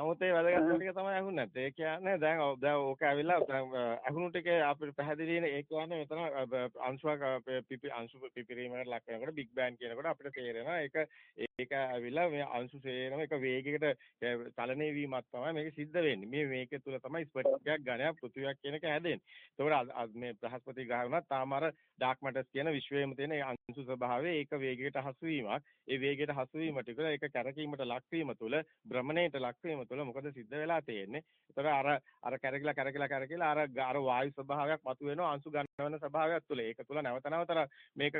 නමුත් ඒ වැදගත් ටික තමයි අහුන්නේ නැත්තේ. ඒ කියන්නේ දැන් දැන් ඕක ඇවිල්ලා අහුණු ටිකේ අපිට පැහැදිලි වෙන ඒ කියන්නේ මෙතන අංශුවක් පිපි අංශු පිපිරීමකට ලක් වෙනකොට බිග් බෑන් කියනකොට අපිට තේරෙනවා ඒක ඒක ඇවිල්ලා මේ අංශු සේරම එක වේගයකට චලනය වීමක් තමයි මේක සිද්ධ වෙන්නේ. මේ මේක තුල තමයි ස්පටිකයක් ඝනයක් පෘථිවියක් කියන එක හැදෙන්නේ. ඒතකොට මේ බ්‍රහස්පති ග්‍රහය වුණත් තාම අර ඩාර්ක් මැටර්ස් කියන විශ්වයේම තියෙන අංශු ස්වභාවය ඒක වේගයකට හසු වීමක්. ඒ වේගයට හසු වීමට ඒක කැරකීමට ලක් වීම තුළ භ්‍රමණයට ලක්වීම තුළ මොකද සිද්ධ වෙලා තියෙන්නේ? ඒතර අර අර කැරකිලා කැරකිලා කැරකිලා අර අර වායු ස්වභාවයක් මතුවෙනවා අංශු ගන්නවන ස්වභාවයක් තුළ. ඒක තුළ නැවත නැවත මේක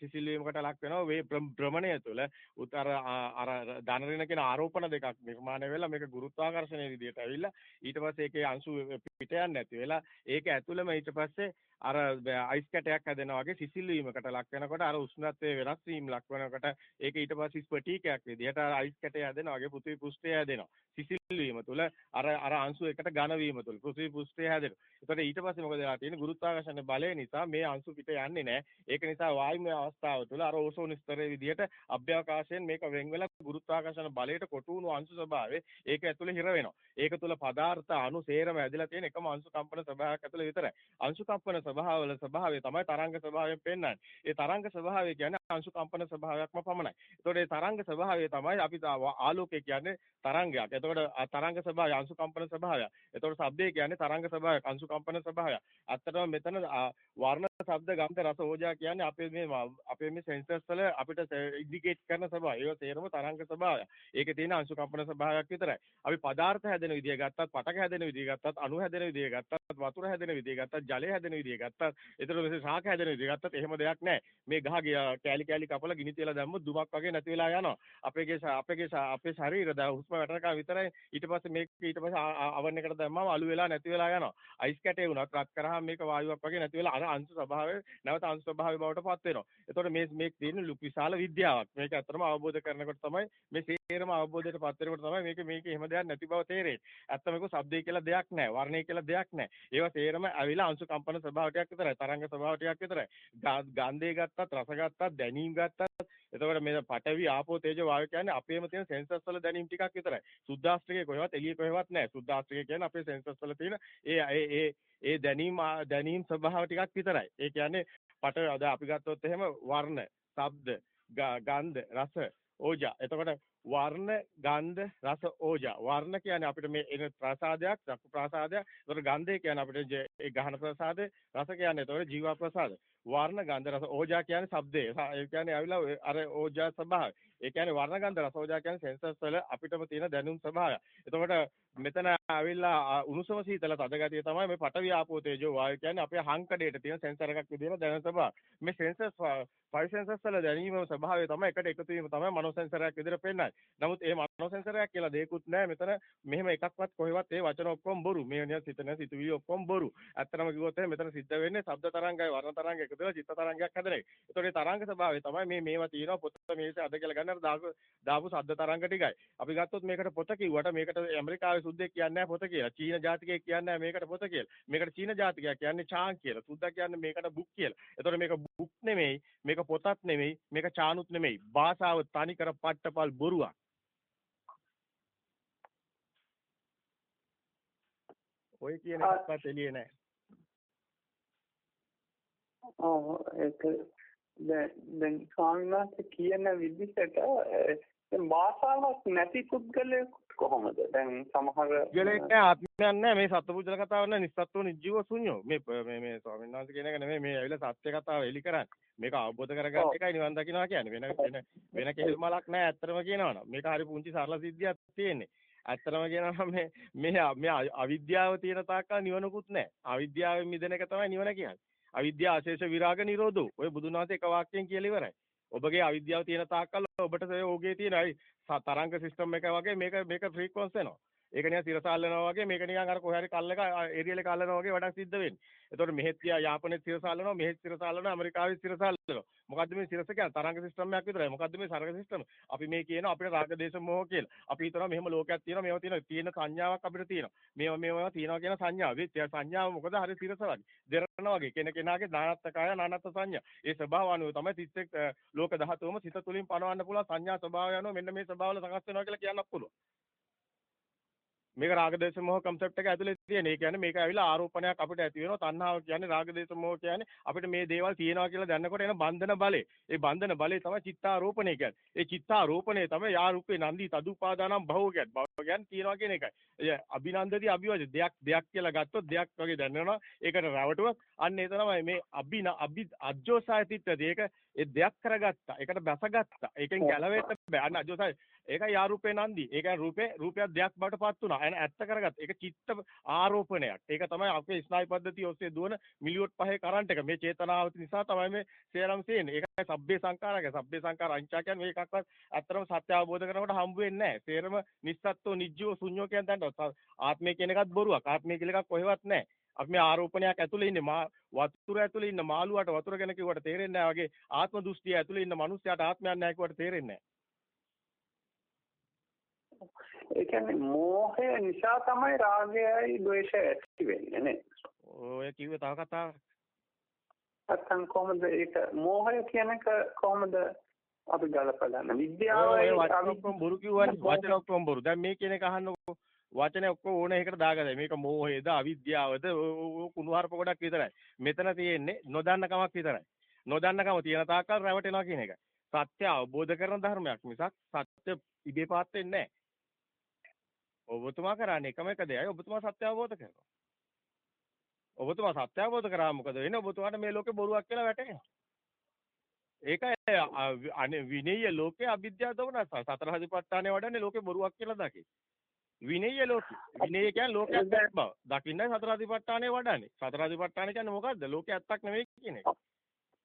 සිසිල් වීමකට ලක් වෙනවා වේ භ්‍රමණය තුළ උතර අර ධනරින කියන ආරෝපණ දෙකක් නිර්මාණය වෙලා මේක ගුරුත්වාකර්ෂණයේ විදිහට ඇවිල්ලා ඊට පස්සේ ඒකේ අංශු පිට යන්නේ නැති වෙලා ඒක ඇතුළෙම ඊට පස්සේ අර අයිස් කැටයක් හැදෙනා වගේ සිසිල් වීමකට ලක් වෙනකොට අර උෂ්ණත්වයේ වෙනස් වීම ලක් වෙනකොට ඒක ඊට පස්සේ ස්පටිකයක් විදිහට අයිස් කැටය හැදෙනා වගේ පෘථිවි පෘෂ්ඨය හැදෙනවා. සිසිල් වීම තුළ අර අර අංශු එකට ඝන වීම තුළ පෘථිවි පෘෂ්ඨය හැදෙනවා. ඒතකොට ඊට පස්සේ මොකද වෙලා තියෙන්නේ? ගුරුත්වාකර්ෂණ බලය නිසා මේ අංශු පිට යන්නේ නැහැ. ඒක නිසා වායුමය අවස්ථාව තුළ අර ඕසෝන ස්තරයේ විදිහට අභ්‍යවකාශයෙන් මේක වෙන් වෙලා ගුරුත්වාකර්ෂණ බලයට කොටු වුණු අංශු ස්වභාවය ඒක ඇතුලේ හිර වෙනවා. ඒක තුළ පදාර්ථ අණු සේරම ඇදලා තියෙන එකම අංශු කම්පන ස්වභාවයක් ඇතුලේ විතරයි. අංශු කම්පන ස්වභාවවල ස්වභාවය තමයි තරංග ස්වභාවයෙන් පෙන්වන්නේ. ඒ තරංග ස්වභාවය කියන්නේ අංශු කම්පන ස්වභාවයක්ම පමණයි. ඒතකොට ඒ තරංග ස්වභාවය තමයි අපි ආලෝකය කියන්නේ තරංගයක්. එතකොට තරංග ස්වභාවය අංශු කම්පන ස්වභාවය. එතකොට ශබ්දය කියන්නේ තරංග ස්වභාවයක් අංශු කම්පන ස්වභාවය. ඇත්තටම මෙතන වර්ණ ශබ්ද ගන්ධ රස ඕජා කියන්නේ අපේ මේ අපේ මේ සෙන්සර්ස් වල අපිට ඉන්ඩිකේට් කරන ස්වභාවය. ඒවා තේරම තරංග ස්වභාවය. ඒකේ තියෙන අංශු කම්පන ස්වභාවයක් විතරයි. අපි පදාර්ථ හැදෙන විදිය ගත්තත්, පටක හැදෙන විදිය ගත්තත්, අණු හැදෙන විදිය ගත්තත්, වතුර හැදෙන විදිය ගත්තත්, ජලය හැදෙන විදිය ගත්තත්, ඒතර මෙසේ ශාක හැදෙන විදිය ගත්තත් එහෙම දෙයක් නැහැ. මේ ගහ කෑලි කෑලි කපලා ගිනි තියලා දැම්මොත් දුමක් වගේ නැති වෙලා යනවා. අපේගේ අපේගේ අපේ ශරීර දැන් හුස්ම වැටෙනකම් විතරයි ඊට පස්සේ මේක ඊට පස්සේ අවන් එකට දැම්මම අලු වෙලා නැති වෙලා යනවා. අයිස් කැටේ වුණත් රත් කරාම මේක වායුවක් වගේ නැති වෙලා අර අංශු ස්වභාවය නැවත අංශු ස්වභාවය බවට පත් වෙනවා. එතකොට මේ මේක තියෙන විශාල විද්‍යාවක්. මේක ඇත්තටම අවබෝධ කරනකොට තමයි මේ සේරම අවබෝධයට පත් වෙනකොට තමයි මේක මේක එහෙම දෙයක් නැති බව තේරෙන්නේ. ඇත්තම මේක ශබ්දේ කියලා දෙයක් නැහැ. වර්ණේ කියලා දෙයක් නැහැ. ඒවා සේරම ඇවිල්ලා අංශු කම්පන ස්වභාවයක් විතරයි. තරංග ස්වභාවයක් විතරයි. ගන්ධය ගත්තත් රස ගත්තත් දැනීම් ගත්තත් එතකොට මේ පඨවි ආපෝ තේජෝ වායු කියන්නේ අපේම තියෙන සෙන්සර්ස් වල දැනීම් ටිකක් විතරයි. සුද්දාස්ත්‍රිකේ කොහෙවත් එළිය කොහෙවත් නැහැ. සුද්දාස්ත්‍රිකේ කියන්නේ අපේ සෙන්සර්ස් වල තියෙන ඒ ඒ ඒ දැනීම් දැනීම් ස්වභාව ටිකක් විතරයි. ඒ කියන්නේ පඨවි අද අපි ගත්තොත් එහෙම වර්ණ, ශබ්ද, ගන්ධ, රස, ඕජා. එතකොට වර්ණ, ගන්ධ, රස, ඕජා. වර්ණ කියන්නේ අපිට මේ එන ප්‍රසාදයක්, චක්කු ප්‍රසාදයක්. එතකොට ගන්ධය කියන්නේ අපිට ඒ ගහන ප්‍රසාදේ, රස කියන්නේ එතකොට ජීව ප්‍රසාද. වර්ණ, ගන්ධ, රස, ඕජා කියන්නේ ශබ්දේ. ඒ කියන්නේ ආවිලා අර ඕජා ස්වභාවය. ඒ කියන්නේ වර්ණ, ගන්ධ, රස, ඕජා කියන්නේ සෙන්සර්ස් වල අපිටම තියෙන දැනුම් ස්වභාවය. එතකොට මෙතන ආවිලා උණුසුම සීතල තද ගතිය තමයි මේ පඨවි ආපෝ තේජෝ වායු කියන්නේ අපේ හංකඩේට තියෙන සෙන්සර් එකක් විදිහට දැනෙන ස්වභාවය. මේ සෙන්සර්ස් ෆයිව් සෙන්සර්ස් වල දැනීම ස්වභාවය තමයි එකට එකතු වීම තමයි මනෝ සෙන්සරයක් විදිහට පෙන්වන්නේ. නමුත් ඒ මනෝ සෙන්සරයක් කියලා දෙයක්වත් නැහැ. මෙතන මෙහෙම එකක්වත් කොහෙවත් ඒ වචන ඔක්කොම බොරු. මේ වෙනිය සිතන සිතුවිලි ඔක්කොම බොරු. ඇත්තටම කිව්වොත් මෙතන සිද්ධ වෙන්නේ ශබ්ද තරංගයි වර්ණ තරංගයි එකතු වෙලා චිත්ත තරංගයක් හැදෙන එක. ඒතකොට ඒ තරංග ස්වභාවය තමයි මේ මේවා තියෙනවා පොත මේසේ අද කියලා ගන්න දාපු දාපු ශබ්ද තරංග ටිකයි. අපි ගත්තොත් මේකට පොත කිව්වට මේකට ඇමරිකාවේ සුද්දෙක් කියන්නේ නැහැ පොත කියලා. චීන ජාතිකයෙක් කියන්නේ නැහැ මේකට පොත කියලා. මේකට චීන ජාතිකයෙක් කියන්නේ චාන් කියලා. සුද්දා කියන්නේ මේකට බුක් කියලා. ඒතකොට මේක බුක් නෙමෙයි, මේක පොතක් නෙමෙයි, මේක චානුත් නෙමෙයි. භාෂාව තනි කර පට්ටපල් බොරුවක්. ඔය කියන එකක්වත් එළියේ නැහැ. ඔව් ඒක දැන් දැන් ස්වාමීන් වහන්සේ කියන විදිහට දැන් භාෂාවක් නැති පුද්ගලයෙකුට කොහොමද? දැන් සමහර පුද්ගලයෙක් නෑ ආත්මයක් නෑ මේ සත්පුද්ගල කතාව නෑ නිස්සත්තු නිජීව ශුන්‍යෝ. මේ මේ මේ ස්වාමීන් වහන්සේ කියන එක නෙමෙයි මේ ඇවිල්ලා සත්‍ය කතාව එලි කරන්නේ. මේක අවබෝධ කරගන්න එකයි නිවන් දකින්නවා කියන්නේ. වෙන වෙන වෙන කෙහෙල් මලක් නෑ ඇත්තටම කියනවනම්. මේක හරි පුංචි සරල සිද්ධියක් තියෙන්නේ. ඇත්තටම කියනවා මේ මේ මේ අවිද්‍යාව තියෙන තාක්කල් නිවනකුත් නැහැ. අවිද්‍යාවෙන් මිදෙන එක තමයි නිවන කියන්නේ. අවිද්‍යාව අශේෂ විරාග නිරෝධෝ. ඔය බුදුන් වහන්සේ එක වාක්‍යයෙන් කියලා ඉවරයි. ඔබගේ අවිද්‍යාව තියෙන තාක්කල් ඔබට ඒ ඕගේ තියෙන තරංග සිස්ටම් එක වගේ මේක මේක ෆ්‍රීකවන්ස් වෙනවා. ඒක නිකන් සිරසාල්ලනවා වගේ මේක නිකන් අර කොහේ හරි කල්ලක ඒරියල් එක අල්ලනවා වගේ වැඩක් සිද්ධ වෙන්නේ. එතකොට මෙහෙත් තියා යාපනයේ සිරසාල්ලනවා මෙහෙත් සිරසාල්ලනවා ඇමරිකාවේ සිරසාල්ලනවා. මොකද්ද මේ සිරස කියන්නේ තරංග සිස්ටම් එකක් විතරයි. මොකද්ද මේ සරක සිස්ටම්? අපි මේ කියන අපිට රාග දේශ මොහ කියලා. අපි හිතනවා මෙහෙම ලෝකයක් තියෙනවා මේවා තියෙනවා. තියෙන සංඥාවක් අපිට තියෙනවා. මේවා මේවා තියෙනවා කියන සංඥාව. ඒ සංඥාව මොකද හරි සිරස වගේ. දෙරණ වගේ. කෙන කෙනාගේ නානත්තකාය නානත්ත සංඥා. ඒ ස්වභාව අනුව තමයි 31 ලෝක ධාතුවම සිත තුලින් පනවන්න පුළුවන් සංඥා ස්වභාවය අනුව මෙන්න මේ ස්වභාවවල සකස් වෙනවා කියලා කියන්නත් පුළුවන්. මේක රාගදේශ මොහ concept එක ඇතුලේ තියෙන. ඒ කියන්නේ මේක ඇවිල්ලා ආරෝපණයක් අපිට ඇති වෙනවා. තණ්හාව කියන්නේ රාගදේශ මොහ කියන්නේ අපිට මේ දේවල් තියෙනවා කියලා දැනනකොට එන බන්ධන බලය. ඒ බන්ධන බලය තමයි චිත්තාරෝපණය කියන්නේ. ඒ චිත්තාරෝපණය තමයි යා රූපේ නන්දි තදුපාදානම් භව කියන්නේ. භව කියන්නේ තියනවා කියන එකයි. ඒ අභිනන්දති අභිවද දෙයක් දෙයක් කියලා ගත්තොත් දෙයක් වගේ දැනෙනවා. ඒකට රැවටුවක්. අන්න ඒ තමයි මේ අභින අභි අජ්ජෝසායතිත්‍යදී. ඒක ඒ දෙයක් කරගත්තා. ඒකට බැසගත්තා. ඒකෙන් ගැලවෙන්න බෑ. අන්න අජ්ජෝසාය ඒකයි ආරූපේ නන්දි. ඒ කියන්නේ රූපේ රූපයක් දෙයක් බවට පත් වුණා. එන ඇත්ත කරගත්ත. ඒක චිත්ත ආරෝපණයක්. ඒක තමයි අපේ ස්නායු පද්ධතිය ඔස්සේ දුවන මිලියොට් පහේ කරන්ට් එක. මේ චේතනාව නිසා තමයි මේ සේරම් තියෙන්නේ. ඒකයි සබ්බේ සංඛාරක. සබ්බේ සංඛාර අංචා කියන්නේ මේකක්වත් ඇත්තටම සත්‍ය අවබෝධ කරනකොට හම්බ වෙන්නේ නැහැ. සේරම නිස්සත්ත්ව නිජ්ජෝ ශුන්‍යෝ කියන තැනට ආත්මය කියන එකත් බොරුවක්. ආත්මය කියලා එකක් කොහෙවත් නැහැ. අපි මේ ආරෝපණයක් ඇතුලේ ඉන්නේ මා වතුර ඇතුලේ ඉන්න මාළුවාට වතුර ගැන කිව්වට තේරෙන්නේ නැහැ වගේ ආත්ම දෘෂ්ටිය ඇතුලේ ඉන්න මිනිස්යාට ආත්මයක් නැහැ කිව්වට තේරෙන්නේ ඒ කියන්නේ මෝහය නිසා තමයි රාගයයි ද්වේෂය ඇති වෙන්නේ නේ. ඔය කිව්වේ තව කතාවක්. නැත්තම් කොහොමද ඒක මෝහය කියන එක කොහොමද අපි ගලපලා විද්‍යාව ඔය වචන ඔක්කොම බොරු කිව්වනේ වචන ඔක්කොම බොරු. දැන් මේ කියන එක අහන්නකො වචනේ ඔක්කොම ඕන එකකට දාගන්න. මේක මෝහයද අවිද්‍යාවද කුණුහරුප ගොඩක් විතරයි. මෙතන තියෙන්නේ නොදන්න කමක් විතරයි. නොදන්නකම තියෙන තාක්කල් රැවටෙනවා කියන එකයි. සත්‍ය අවබෝධ කරන ධර්මයක් මිසක් සත්‍ය ඉබේ පාත් වෙන්නේ නැහැ. ඔබතුමා කරන්නේ එකම එක දෙයයි ඔබතුමා සත්‍ය අවබෝධ කරනවා. ඔබතුමා සත්‍ය අවබෝධ කරා මොකද වෙන්නේ? ඔබතුමාට මේ ලෝකේ බොරුවක් කියලා වැටහෙනවා. ඒකයි අනේ විනීය ලෝකේ අවිද්‍යාව දවන සතර හදිපත්තානේ වඩන්නේ ලෝකේ බොරුවක් කියලා දකි. විනීය ලෝකේ. විනය කියන්නේ ලෝකයක් බව. දකින්නයි සතර හදිපත්තානේ වඩන්නේ. සතර හදිපත්තානේ කියන්නේ මොකද්ද? ලෝකේ ඇත්තක් නෙවෙයි කියන එක.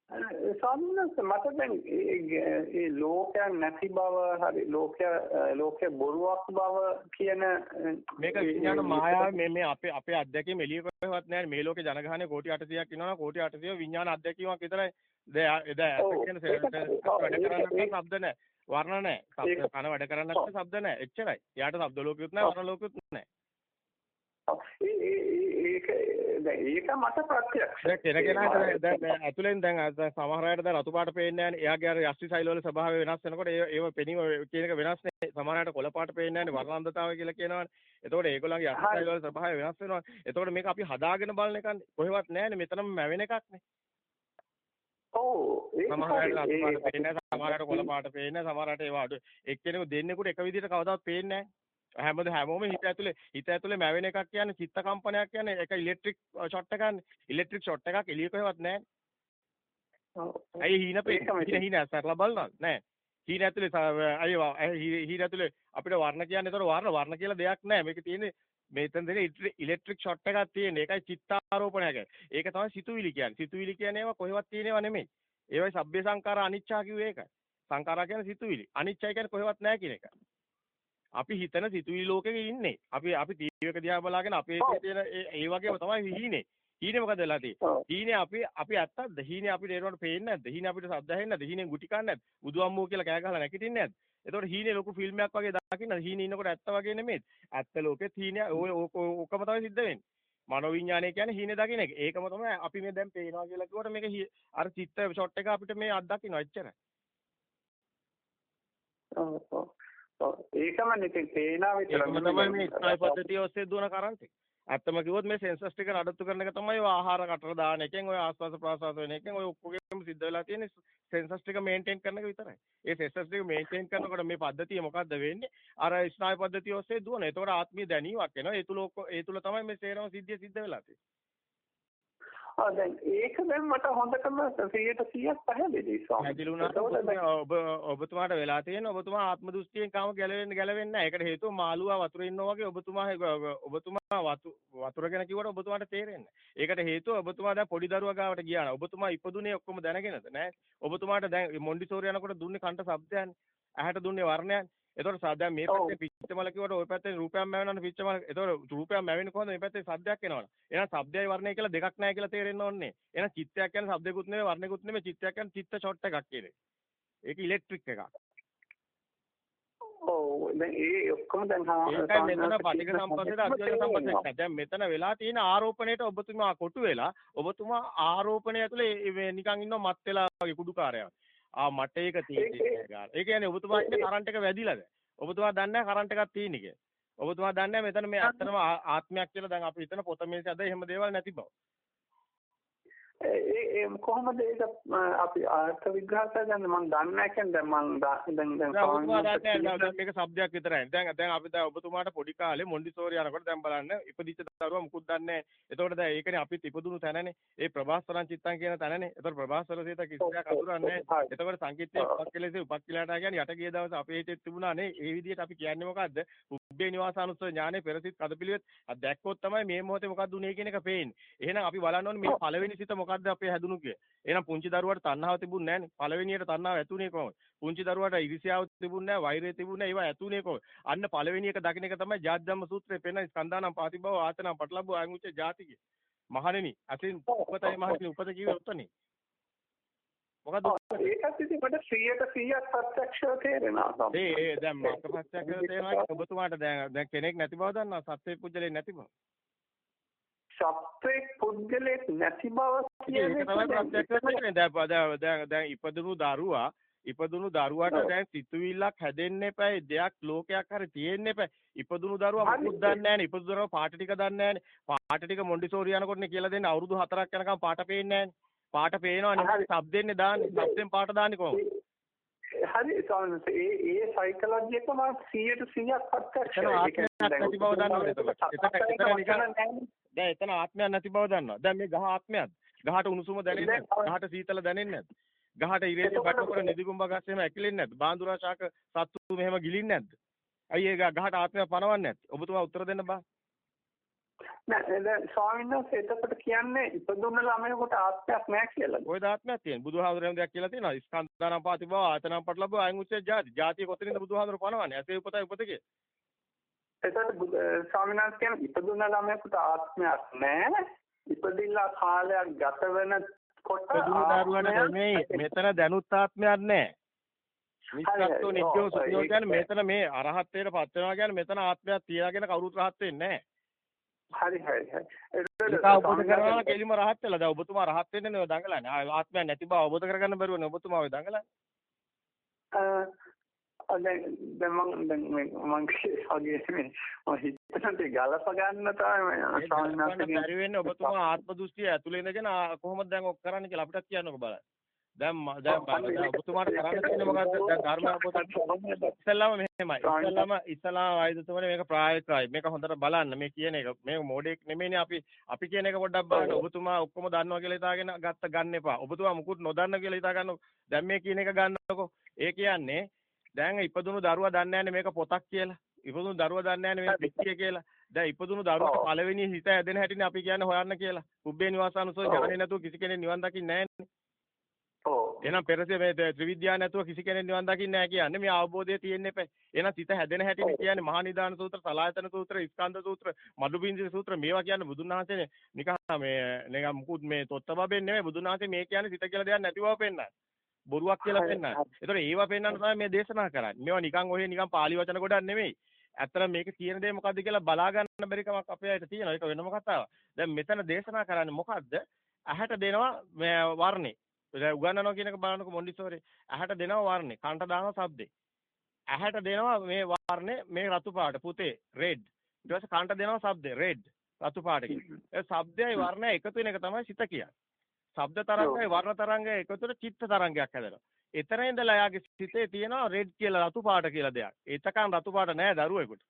සම්මත මට දැන් ඒ ලෝකයක් නැති බව හරි ලෝකය ලෝකේ බොරුවක් බව කියන මේක විඥාන මායාව මේ මේ අපේ අපේ අත්දැකීම් එළිය කොහෙවත් නැහැ. මේ ලෝකේ ජනගහනය කෝටි 800ක් ඉන්නවනම් කෝටි 800 විඥාන අත්දැකීමක් විතරයි. දැන් එදා කියන වැඩ කරන්නේ ශබ්ද නැහැ. වර්ණ නැහැ. කන වැඩ කරන්නේ ශබ්ද නැහැ. එච්චරයි. එයාට ශබ්ද ලෝකෙත් නැහැ වර්ණ ලෝකෙත් නැහැ ඒක ඒක මට ප්‍රත්‍යක්ෂ. දැන් කෙනකෙනාට දැන් ඇතුලෙන් දැන් සමහර අයට දැන් රතු පාට පේන්නේ නැහැ. එයාගේ අර යෂ්ටි සෛල වල ස්වභාවය වෙනස් වෙනකොට ඒ ඒව පෙනීම කියන එක වෙනස් නේ. සමහර අයට කොළ පාට පේන්නේ නැහැ. වර්ණන්දතාවය කියලා කියනවනේ. එතකොට ඒගොල්ලන්ගේ යෂ්ටි සෛල වල ස්වභාවය වෙනස් වෙනවා. එතකොට මේක අපි හදාගෙන බලන එකන්නේ. කොහෙවත් නැහැනේ. මෙතනම මැවෙන එකක්නේ. ඔව් ඒක සමහර අයට රතු පාට පේන්නේ නැහැ. සමහර අයට කොළ පාට පේන්නේ නැහැ. සමහර අයට ඒවා අඩු. එක්කෙනෙකු දෙන්නෙකුට එක විදිහට කවදාවත් පේන්නේ නැහැ. හැමද හැමෝම හිත ඇතුලේ හිත ඇතුලේ මැවෙන එකක් කියන්නේ චිත්ත කම්පනයක් කියන්නේ ඒක ඉලෙක්ට්‍රික් ෂොට් එකක් ඉලෙක්ට්‍රික් ෂොට් එකක් එළිය කොහෙවත් නැහැ. ඇයි හීන පේන්නේ හීන ඇස්සරලා බලනවා නෑ. හීන ඇතුලේ අයියෝ හීන ඇතුලේ අපිට වර්ණ කියන්නේ ඒතර වර්ණ වර්ණ කියලා දෙයක් නැහැ. මේක තියෙන්නේ මෙතන දෙන ඉලෙක්ට්‍රික් ෂොට් එකක් තියෙන්නේ. ඒකයි චිත්තාරෝපණයක්. ඒක තමයි සිතුවිලි කියන්නේ. සිතුවිලි කියන්නේ ඒවා කොහෙවත් තියෙනව නෙමෙයි. ඒවයි සබ්බේ සංඛාර අනිච්චා කිව්වේ ඒකයි. සංඛාරා කියන්නේ සිතුවිලි. අනිච්චයි කියන්නේ කොහෙවත් නැහැ කියන එක. අපි හිතන සිතුවිලි ලෝකෙක ඉන්නේ. අපි අපි ටීවී එක දිහා බලාගෙන අපේ තියෙන ඒ වගේම තමයි හීනේ. හීනේ මොකද වෙලා තියෙන්නේ? හීනේ අපි අපි ඇත්තක්ද? හීනේ අපිට ඒනකොට පේන්නේ නැද්ද? හීනේ අපිට ශබ්ද ඇහෙන්නේ නැද්ද? හීනේ ගුටි කන්නේ නැද්ද? බුදුම්මෝ කියලා කෑ ගහලා නැගිටින්නේ නැද්ද? එතකොට හීනේ ලොකු ෆිල්ම් එකක් වගේ දකින්න හීනේ ඉන්නකොට ඇත්ත වගේ නෙමෙයි. ඇත්ත ලෝකෙත් හීනේ ඔය ඕකම තමයි සිද්ධ වෙන්නේ. මනෝවිඤ්ඤාණය කියන්නේ හීනේ දකින්න එක. ඒකම තමයි අපි මේ දැන් පේනවා කියලා කිව්වට මේක අර චිත්ත ෂොට් එක අපිට මේ අත්දකින්න එච්චරයි. ඔව් ඔව්. ඒකම ඉතින් තේනා විතරම තමයි මේ ස්නායු පද්ධතිය ඔස්සේ දුවන කරන්ට්. ඇත්තම කිව්වොත් මේ සෙන්සස් ටික නඩත්තු කරන එක තමයි ඔය ආහාර කටර දාන එකෙන් ඔය ආස්වාස ප්‍රාසාස වෙන එකෙන් ඔය ඔක්කොගෙම සිද්ධ වෙලා තියෙන්නේ සෙන්සස් ටික මේන්ටේන් කරන එක විතරයි. ඒ සෙන්සස් ටික මේන්ටේන් කරනකොට මේ පද්ධතිය මොකද්ද වෙන්නේ? අර ස්නායු පද්ධතිය ඔස්සේ දුවන. ඒතකොට ආත්මීය දැනීමක් එනවා. ඒ තුල ඒ තුල තමයි මේ සේරම සිද්ධිය සිද්ධ වෙලා තියෙන්නේ. ආ දැන් ඒක දැන් මට හොඳටම 100% පැහැදිලි ස්වාමී. ඔබ ඔබතුමාට වෙලා තියෙන ඔබතුමා ආත්ම දෘෂ්ටියෙන් කාම ගැලවෙන්න ගැලවෙන්නේ නැහැ. ඒකට හේතුව මාළුවා වතුරේ ඉන්නවා වගේ ඔබතුමා ඔබතුමා වතුර ගැන කිව්වට ඔබතුමාට තේරෙන්නේ ඒකට හේතුව ඔබතුමා දැන් පොඩි දරුවා ගාවට ගියා. ඔබතුමා ඉපදුනේ ඔක්කොම දැනගෙනද නෑ. ඔබතුමාට දැන් මොන්ඩිසෝරි යනකොට දුන්නේ කන්ට ශබ්දයන්. ඇහැට දුන්නේ වර්ණයන්. එතකොට සාදා මේ පැත්තේ පිච්චමල කිව්වට ওই පැත්තේ රූපයක් මැවෙනවනේ පිච්චමල. එතකොට රූපයක් මැවෙන්නේ කොහොමද? මේ පැත්තේ සද්දයක් එනවනේ. එහෙනම් සද්දයයි වර්ණයයි කියලා දෙකක් නැහැ කියලා තේරෙන්න ඕනේ. එහෙනම් චිත්තයක් කියන්නේ සද්දෙකුත් නෙවෙයි වර්ණෙකුත් නෙවෙයි චිත්තයක් කියන්නේ චිත්ත ෂොට් එකක් කියන්නේ. ඒක ඉලෙක්ට්‍රික් එකක්. ඔව් දැන් ඒ ඔක්කොම දැන් ඒකයි මෙතන පටික සම්පස්සේ අධ්‍යයන සම්පස්සේ දැන් මෙතන වෙලා තියෙන ආරෝපණයට ඔබතුමා කොටු වෙලා ඔබතුමා ආරෝපණය ඇතුලේ නිකන් ඉන්නව මත් වෙලා වගේ කුඩුකාරයා ආ මට ඒක තියෙන්නේ. ඒ කියන්නේ ඔබතුමා ඉන්නේ කරන්ට් එක වැඩිලාද? ඔබතුමා දන්නේ නැහැ කරන්ට් එකක් තියෙන කියලා. ඔබතුමා දන්නේ මෙතන මේ ඇත්තම ආත්මයක් කියලා දැන් අපි හිතන පොත මේසෙ අද එහෙම දේවල් නැති බව. ඒ කොහොමද ඒක අපි අර්ථ විග්‍රහ කරගන්නේ මම දන්නේ නැහැ කියන්නේ මම දැන් දැන් මේක શબ્දයක් විතරයි. දැන් දැන් අපි දැන් ඔබතුමාට පොඩි කාලේ මොන්ඩිසෝරි යනකොට දැන් බලන්න ඉපදිච්ච දරුවා මුකුත් දන්නේ නැහැ. එතකොට දැන් ඒකනේ අපිත් ඉපදුණු තැනනේ. ඒ ප්‍රභාස්වරන් චිත්තං කියන තැනනේ. එතකොට ප්‍රභාස්වර සේත කිසියක් අඳුරන්නේ නැහැ. එතකොට සංකීර්තයේ උපක්කලසේ උපක්කලයට කියන්නේ යට ගිය දවස් අපේ හිතේ තිබුණා නේ. ඒ විදිහට අපි කියන්නේ මොකද්ද? උබ්බේ නිවාසානුස්සය ඥානේ පෙරසිට කදපිලිවෙත් දැක්කොත් තමයි මේ මොහොතේ මොකද්ද උනේ කියන එක පේන්නේ. එහෙනම් අපි බලන්න ඕනේ මේ පළවෙනි සිත මොකද්ද අපේ හැදුණු කිය. එහෙනම් පුංචි දරුවාට තණ්හාව තිබුණේ නැහනේ. පළවෙනියට තණ්හාව ඇතුනේ කොහොමද? පුංචි දරුවාට ඉරිසියාව තිබුණේ නැහැ, වෛරය තිබුණේ නැහැ. ඒවා ඇතුනේ කොහොමද? අන්න පළවෙනි එක දකින්න එක තමයි ජාත්‍යම්ම සූත්‍රයේ පෙන්න ස්කන්ධානම් පාතිබව ආතනම් පටලබ්බ ආයුච්ච ජාතික. මහණෙනි, අතින් උපතයි මහණෙනි උපත කිව්වේ ඔතනේ. මොකද ඒකත් ඉතින් මට 100ට 100ක් ප්‍රත්‍යක්ෂව තේරෙනවා. ඒ ඒ දැන් මට ප්‍රත්‍යක්ෂව තේරෙනවා ඔබතුමාට දැන් දැන් කෙනෙක් නැති බව දන්නවා සත්‍ය පුජ්‍යලේ නැති බව. සත්‍යේ පුද්ගලෙක් නැති බව කියන්නේ ඒක තමයි ප්‍රත්‍යක්ෂ වෙන්නේ. දැන් දැන් දැන් ඉපදුණු දරුවා ඉපදුණු දරුවාට දැන් සිතුවිල්ලක් හැදෙන්න එපා. දෙයක් ලෝකයක් හරි තියෙන්න එපා. ඉපදුණු දරුවා මොකුත් දන්නේ නැහැ නේ. ඉපදුණු දරුවා පාට ටික දන්නේ නැහැ නේ. පාට ටික මොන්ඩිසෝරි යනකොටනේ කියලා දෙන්නේ අවුරුදු 4ක් යනකම් පාට පේන්නේ නැහැ නේ. පාට පේනවා නේ. ශබ්දෙන්නේ දාන්නේ. ශබ්දෙන් පාට දාන්නේ කොහොමද? හරි සාමාන්‍යයෙන් ඒ ඒ සයිකොලොජි එක මම 100ට 100ක් ප්‍රත්‍යක්ෂයි. නැති බව දන්නවද එතකොට? දැන් එතන ආත්මයක් නැති බව දන්නවා. දැන් මේ ගහ ආත්මයක්ද? ගහට උණුසුම දැනෙන්නේ? ගහට සීතල දැනෙන්නේ නැද්ද? ගහට ඉරේදී බටකොර නිදිගුම්බ ගස් එහෙම ඇකිලෙන්නේ නැද්ද? බාඳුරා ශාක සත්තු මෙහෙම ගිලින්නේ නැද්ද? අයියේ ගහට ආත්මයක් පනවන්නේ නැද්ද? ඔබතුමා උත්තර දෙන්න බා. නෑ ස්වාමීන් එතකොට කියන්නේ ඉපදුන ළමයෙකුට ආත්මයක් නෑ කියලා. ඔය දාත්මයක් තියෙන. බුදුහාමුදුරන් දෙයක් කියලා තියෙනවා. ස්කන්ධානම් පාති බව ආතනම් පටලබ අයං උච්ච ජාති. ජාතිය කොතනින්ද බුදුහාමුදුර පනවන්නේ? ඇසේ උපතයි උපතකේ. එතකොට ස්වාමීන් වහන්සේ කියන ඉපදුන ළමයෙකුට ආත්මයක් නෑ. ඉපදිලා කාලයක් ගත වෙන කොට දරුවාට නෙමෙයි මෙතන දැනුත් ආත්මයක් නෑ. නිස්සත්තු නිත්‍යෝ සුඛෝ කියන්නේ මෙතන මේ අරහත්ත්වයට පත් වෙනවා කියන්නේ මෙතන ආත්මයක් තියාගෙන කවුරුත් රහත් වෙන්නේ නෑ. හරි හරි හරි. ඒක අවබෝධ කරගන්න කෙලිම රහත් වෙලා. දැන් ඔබතුමා රහත් වෙන්නේ නේ ඔය දඟලන්නේ. ආත්මයක් නැති බව අවබෝධ කරගන්න බැරුවනේ ඔබතුමා ඔය දඟලන්නේ. දැන් දැන් මම දැන් මේ මම මේ මම හිතන්නේ ගලප ගන්න තමයි සාමාන්‍යයෙන් බැරි වෙන්නේ ඔබතුමා ආත්ම දෘෂ්ටිය ඇතුලේ ඉඳගෙන කොහොමද දැන් ඔක් කරන්න කියලා අපිටත් කියන්නකෝ බලන්න. දැන් දැන් ඔබතුමාට කරන්න තියෙන්නේ මොකද්ද? දැන් ධර්ම පොත ඉස්සල්ලාම මෙහෙමයි. ඉස්සල්ලාම ඉස්සලා ආයුධතුමනේ මේක ප්‍රායෝගිකයි. මේක හොඳට බලන්න. මේ කියන එක මේ මොඩෙක් නෙමෙයිනේ අපි අපි කියන එක පොඩ්ඩක් බලන්න. ඔබතුමා ඔක්කොම දන්නවා කියලා හිතාගෙන ගත්ත ගන්න එපා. ඔබතුමා මුකුත් නොදන්න කියලා හිතා ගන්න. දැන් මේ කියන එක ගන්නකො. ඒ කියන්නේ දැන් ඉපදුණු දරුවා දන්නේ නැහැ මේක පොතක් කියලා. ඉපදුණු දරුවා දන්නේ නැහැ මේක පිටිය කියලා. දැන් ඉපදුණු දරුවාට පළවෙනි හිත ඇදෙන හැටිනේ අපි කියන්නේ හොයන්න කියලා. කුබ්බේ නිවාසානුසෝ ඥානෙ නැතුව කිසි කෙනෙක් නිවන් දකින්නේ නැහැනේ. එහෙනම් පෙරසේ මේ ත්‍රිවිද්‍යාව නැතුව කිසි කෙනෙක් නිවන් දකින්නේ නැහැ කියන්නේ මේ අවබෝධය තියෙන්න එපා. එහෙනම් සිත හැදෙන හැටිනේ කියන්නේ මහා නිදාන සූත්‍ර, සලායතන සූත්‍ර, ස්කන්ධ සූත්‍ර, මදුබින්ද සූත්‍ර මේවා කියන්නේ බුදුන් වහන්සේනේ නිකන් මේ නිකන් මුකුත් මේ තොත්තබබෙන් නෙමෙයි බුදුන් වහන්සේ මේ කියන්නේ සිත කියලා දෙයක් නැති බව පෙන්නන්නේ. බොරුවක් කියලා පෙන්නන්නේ. ඒතකොට ඒවා පෙන්වන්න තමයි මේ දේශනා කරන්නේ. මේවා නිකන් ඔය නිකන් පාලි වචන ගොඩක් නෙමෙයි. ඇත්තට මේක කියන දේ මොකද්ද කියලා බලා ගන්න බැරි කමක් අපේ අයට තියෙනවා. ඒක වෙනම කතාවක්. දැන් මෙතන දේශනා කරන්නේ මොකද්ද? ඇහැට දෙනවා වර්ණේ. දැන් උගන්වනවා කියන එක බලනකො මොන්ඩිසෝරේ. ඇහැට දෙනවා වර්ණේ. කන්ට දානවා ශබ්දේ. ඇහැට දෙනවා මේ වර්ණේ මේ රතු පාට පුතේ රෙඩ්. ඊට පස්සේ කන්ට දෙනවා ශබ්දේ රෙඩ්. රතු පාටකින්. ඒ ශබ්දයයි වර්ණය එකතු වෙන එක තමයි සිත කියන්නේ. ශබ්ද තරංගයි වර්ණ තරංගයි එකතුට චිත්ත තරංගයක් හැදෙනවා. එතන ඉඳලා යාගේ සිතේ තියෙනවා රෙඩ් කියලා රතු පාට කියලා දෙයක්. එතකන් රතු පාට නෑ දරුවෙකුට.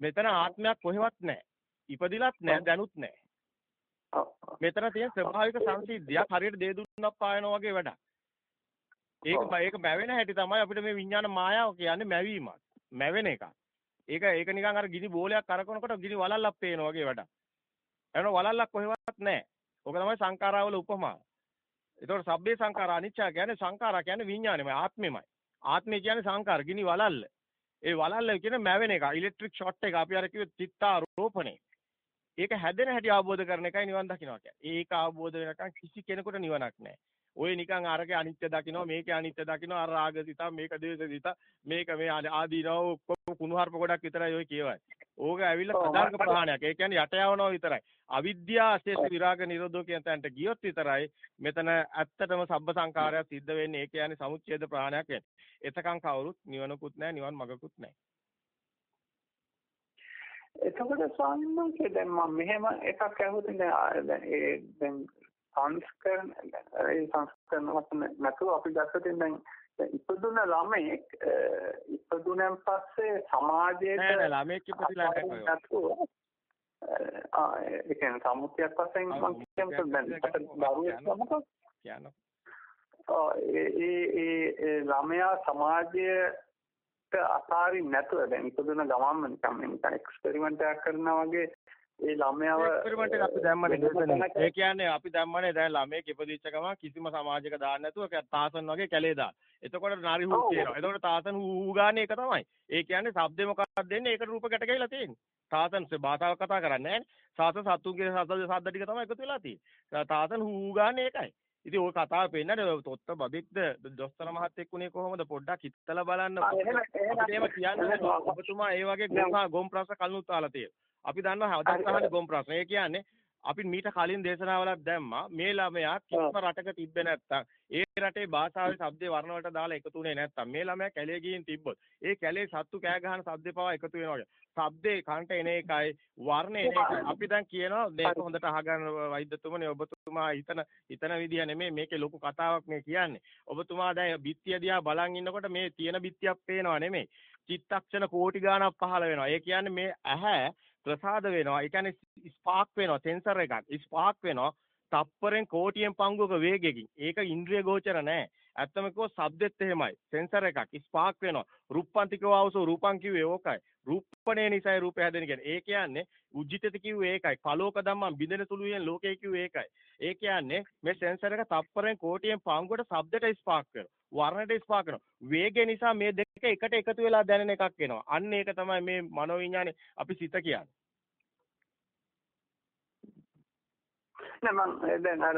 මෙතන ආත්මයක් කොහෙවත් නෑ. ඉපදිලත් නෑ දැනුත් නෑ. මෙතන තියෙන ස්වභාවික සංසිද්ධියක් හරියට දේ දුන්නක් පායනවා වගේ වැඩක්. ඒක ඒක මැවෙන හැටි තමයි අපිට මේ විඥාන මායාව කියන්නේ මැවීමක්. මැවෙන එක. ඒක ඒක නිකන් අර ගිනි බෝලයක් කරකවනකොට ගිනි වලල්ලක් පේනවා වගේ වැඩක්. එනවා වලල්ලක් කොහෙවත් නැහැ. ඕක තමයි සංඛාරාවල උපමාව. ඒතකොට සබ්බේ සංඛාරා අනිච්චා කියන්නේ සංඛාරා කියන්නේ විඥානෙමයි ආත්මෙමයි. ආත්මය කියන්නේ සංඛාර ගිනි වලල්ල. ඒ වලල්ල කියන්නේ මැවෙන එක. ඉලෙක්ට්‍රික් ෂොට් එක අපි අර කිව්වේ චිත්තාරෝපණේ. ඒක හැදෙන හැටි අවබෝධ කරන එකයි නිවන් දකින්නවා කියන්නේ. ඒක අවබෝධ වෙනකන් කිසි කෙනෙකුට නිවනක් නැහැ. ඔය නිකන් අරගේ අනිත්‍ය දකින්නවා මේකේ අනිත්‍ය දකින්නවා අර රාග සිතා මේක ද්වේෂ සිතා මේක මේ ආදීනව ඔක්කොම කුණුහරුප ගොඩක් විතරයි ඔය කියවයි. ඕක ඇවිල්ලා සදාර්ග ප්‍රහාණයක්. ඒ කියන්නේ යට යවනවා විතරයි. අවිද්‍යාව අශේෂ විරාග නිරෝධෝ කියන තැනට ගියොත් විතරයි මෙතන ඇත්තටම සබ්බ සංකාරයක් සිද්ධ වෙන්නේ. ඒ කියන්නේ සමුච්ඡේද ප්‍රහාණයක් වෙන්නේ. එතකන් කවුරුත් නිවනකුත් නැහැ නිවන් මගකුත් නැහැ. එතකොට ස්වාමීන් වහන්සේ දැන් මම මෙහෙම එකක් ඇහුවොත් දැන් ඒ දැන් සංස්කරණ ඒ සංස්කරණ නැතුව අපි ගත්තොත් දැන් ඉපදුන ළමෙක් ඉපදුනන් පස්සේ සමාජයට නෑ නෑ ළමෙක් ඉපදිලා නැහැ ආ ඒ කියන්නේ සමුත්‍යක් වශයෙන් මම කියමුකෝ දැන් දරුවෙක් නමක කියන්න ඒ ඒ ළමයා සමාජයට අතාරින් නැතුව දැන් ඉපදුන ගමන්ම නිකන් නිකන් එක්ස්පෙරිමන්ට් එකක් කරනවා වගේ ඒ ළමයාව එක්ස්පෙරිමන්ට් එක අපි දැම්මනේ දේශනේ. ඒ කියන්නේ අපි දැම්මනේ දැන් ළමයෙක් ඉපදිච්ච ගමන් කිසිම සමාජයක දාන්න නැතුව තාසන් වගේ කැලේ දාන. එතකොට නාරි හූ කියනවා. එතකොට තාසන් හූ ගානේ ඒක තමයි. ඒ කියන්නේ ශබ්දේ මොකක්ද දෙන්නේ? ඒකට රූප ගැට ගහලා තියෙන්නේ. තාසන් භාෂාව කතා කරන්නේ නැහැ. සාස සතුන්ගේ සද්ද ටික තමයි එකතු වෙලා තියෙන්නේ. තාසන් හූ ගානේ ඒකයි. ඉතින් ওই කතාව පෙන්නන්නේ තොත්ත බබෙක්ද දොස්තර මහත්තයෙක් උනේ කොහොමද පොඩ්ඩක් හිතලා බලන්න. අපිට එහෙම කියන්නේ ඔබතුමා ඒ වගේ ගොම් ගොම් ප්‍රශ්න කලනුත් අහලා තියෙනවා. අපි දන්නවා හදත් අහන්නේ ගොම් ප්‍රශ්න. ඒ කියන්නේ අපි මීට කලින් දේශනාවලක් දැම්මා මේ ළමයා කිසිම රටක තිබ්බේ නැත්තම් ඒ රටේ භාෂාවේ શબ્දේ වර්ණ වලට දාලා එකතු වෙන්නේ නැත්තම් මේ ළමයා කැලේ ගිහින් තිබ්බොත් ඒ කැලේ සත්තු කෑ ගහන શબ્දේ පවා එකතු වෙනවා වගේ. શબ્දේ කන්ට එන එකයි වර්ණ එන එකයි. අපි දැන් කියනවා මේක හොඳට අහගන්න වෛද්‍යතුමනි ඔබතුමා හිතන හිතන විදිය නෙමේ මේකේ ලොකු කතාවක් මේ කියන්නේ. ඔබතුමා දැන් බිත්තිය දිහා බලන් ඉන්නකොට මේ තියෙන බිත්තියක් පේනවා නෙමේ. චිත්තක්ෂණ කෝටි ගණක් පහළ වෙනවා. ඒ කියන්නේ මේ ඇහැ ප්‍රසාද වෙනවා. ඒ කියන්නේ ස්පාර්ක් වෙනවා. සෙන්සර් එකක්. ස්පාර්ක් වෙනවා. තප්පරෙන් කෝටියෙන් පංගුවක වේගයකින්. ඒක ඉන්ද්‍රිය ගෝචර නෑ. ඇත්තම කිව්වොත් ශබ්දෙත් එහෙමයි. සෙන්සර් එකක් ස්පාර්ක් වෙනවා. රූපන්තිකව අවසෝ රූපං කිව්වේ ඕකයි. රූපණේ නිසයි රූපය හැදෙන කියන්නේ. ඒ කියන්නේ උජ්ජිතති කිව්වේ ඒකයි. කලෝක ධම්මං බින්දෙන සුළුයෙන් ලෝකේ කිව්වේ ඒකයි. ඒ කියන්නේ මේ සෙන්සර් එක තප්පරෙන් කෝටියෙන් පංගුවට ශබ්දයට ස්පාර්ක් වෙනවා. වර්ණයට ස්පාර්ක් වෙනවා. වේගය නිසා මේ දෙක එකට එකතු වෙලා දැනෙන එකක් එනවා. අන්න ඒක තමයි මේ මනෝවිඤ්ඤාණය අපි සිත කියන්නේ. නෑ මම දැන් අර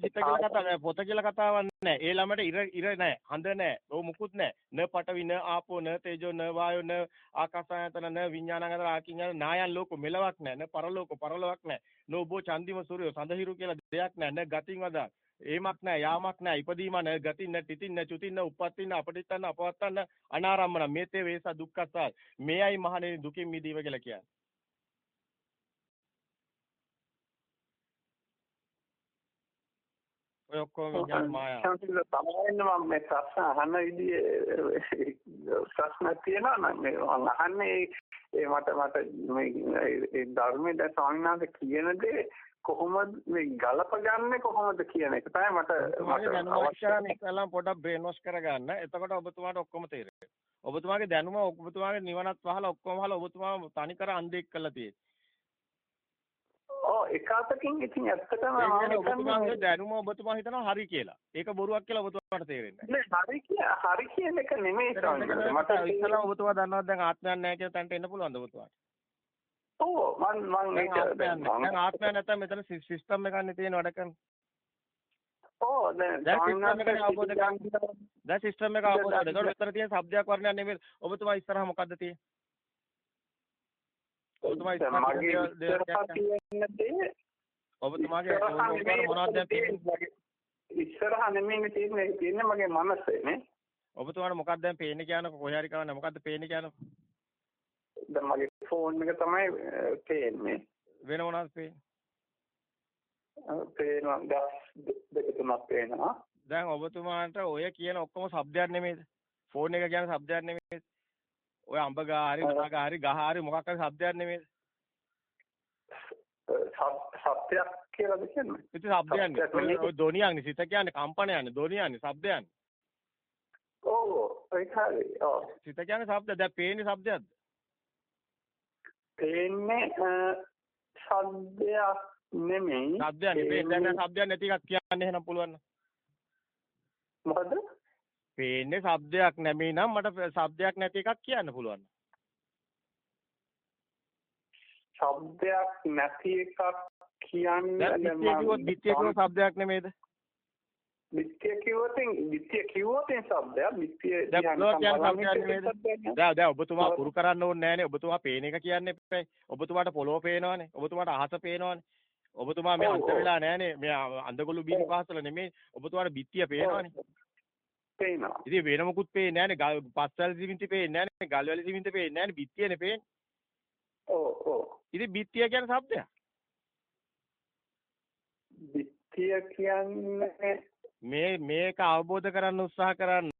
සිත කියලා කතා පොත කියලා කතාවක් නෑ. ඒ ළමයට ඉර ඉර නෑ. හඳ නෑ. ඕ මුකුත් නෑ. න පඨවි න ආපෝ න තේජෝ න වායෝ න ආකාසායතන න විඥානංගතර ආකින්ඥාන නායන් ලෝක මෙලවක් නෑ. න පරලෝක පරලොවක් නෑ. නෝබෝ චන්දිම සූර්යෝ සඳහිරු කියලා දෙයක් නෑ. න ගතින් වදා. ඒමක් නෑ යාමක් නෑ. ඉපදීම නෑ ගතින් නෑ තිතින් නෑ චුතින් නෑ උප්පත්තින් නෑ අපටිත්තන්න අපවත්තන්න අනාරම්මන මේතේ වේස දුක්ඛසාර මේයි මහණෙනි දුකින් මිදීම කියලා කියන්නේ. ඔය ඔක්කොම විඥාන මායාව. සමහරවිට මම මේ ප්‍රශ්න අහන විදිහේ ප්‍රශ්න තියෙනවා නම් මේ අහන්නේ ඒ මට මට මේ ඒ ධර්මයේ දැන් ස්වාමීන් කියන දේ කොහොමද මේ ගලප ගන්නෙ කොහොමද කියන එක තමයි මට මට අවශ්‍යයි ඉස්සෙල්ලාම පොඩ්ඩක් බ්‍රේන් වොෂ් කරගන්න. එතකොට ඔබතුමාට ඔක්කොම තේරෙයි. ඔබතුමාගේ දැනුම ඔබතුමාගේ නිවනත් වහලා ඔක්කොම වහලා ඔබතුමාව තනි කර අන්ධෙක් කරලා තියෙන්නේ. එක අතකින් ඉතින් ඇත්තටම ඔබතුමාගේ දැනුම ඔබතුමා හිතනවා හරි කියලා. ඒක බොරුවක් කියලා ඔබතුමාට තේරෙන්නේ නැහැ. හරි කිය හරි කියන එක නෙමෙයි මට ඉස්සලා ඔබතුමා දන්නවද දැන් ආත්මයක් නැහැ කියලා තැනට එන්න පුළුවන්ද ඔබතුමාට? ඔව් මම මම ඒක දැන් ආත්මයක් නැත්නම් මෙතන සිස්ටම් එකක් නේ තියෙන වැඩ කරන. ඔව් දැන් සිස්ටම් එක අවබෝධ කරගන්න. දැන් සිස්ටම් එක අවබෝධ කරගන්න. ඒකට විතර තියෙන શબ્දයක් වර්ණයක් නෙමෙයි. ඔබතුමා ඉස්සරහා මොකද්ද තියෙන්නේ? ඔබතුමා මගේ ඉස්සරහා තියෙන දේ ඔබතුමාගේ මොනවද දැන් පේන්නේ ඉස්සරහා නෙමෙයි තියෙන්නේ තියෙන්නේ මගේ මනසේ නේ. ඔබතුමාට මොකක්ද දැන් පේන්නේ කියනකො? කොහේ හරි කවන්න මොකක්ද පේන්නේ කියනකො? දැන් මගේ ෆෝන් එක තමයි පේන්නේ. වෙන මොනවද පේන්නේ? පේනවා. දස් දෙක තුනක් පේනවා. දැන් ඔබතුමාට ඔය කියන ඔක්කොම શબ્දයක් නෙමෙයිද? ෆෝන් එක කියන શબ્දයක් නෙමෙයිද? ඔය අඹ ගහ හරි ගහ හරි ගහ හරි මොකක් හරි શબ્දයක් නෙමෙයිද? ශබ්දයක් කියලාද කියන්නේ? ඉතින් ශබ්දයක් නෙමෙයි. ඔය ධ්වනියක්නේ සිත කියන්නේ කම්පනයක්නේ ධ්වනියක්නේ ශබ්දයක්නේ. ඔව් ඒක හරි. ඔව්. සිත කියන්නේ ශබ්ද. දැන් පේන්නේ ශබ්දයක්ද? පේන්නේ ශබ්දයක් නෙමෙයි. ශබ්දයක් නෙමෙයි. දැන් ශබ්දයක් නැති එකක් කියන්න එහෙනම් පුළුවන්. මොකද්ද? පේන්නේ શબ્දයක් නැමේ නම් මට શબ્දයක් නැති එකක් කියන්න පුළුවන්. શબ્දයක් නැති එකක් කියන්නේ මම දිත්‍ය කියන શબ્දයක් නෙමේද? දිත්‍ය කිව්වොත් දිත්‍ය කිව්වොත් શબ્දයක් දිත්‍ය කියන්නේ දැන් ඔබතුමා පුරු කරන්න ඕනේ නැහනේ ඔබතුමා පේන එක කියන්නේ එපැයි. ඔබතුමාට පොළොව පේනවනේ. ඔබතුමාට අහස පේනවනේ. ඔබතුමා මේ අන්ත වෙලා නැහනේ. මේ අඳගොළු බීන පහසල නෙමේ. ඔබතුමාට බිත්තිය පේනවනේ. පේනවා. ඉතින් වෙන මොකුත් පේන්නේ නැහැ නේ. පස්වැල් සිමෙන්ති පේන්නේ නැහැ නේ. ගල්වැලි සිමෙන්ති පේන්නේ නැහැ නේ. බිත්තියනේ පේන්නේ. ඔව් ඔව්. ඉතින් බිත්තිය කියන්නේ શબ્දයක්. බිත්තිය කියන්නේ මේ මේක අවබෝධ කරන්න උත්සාහ කරන්න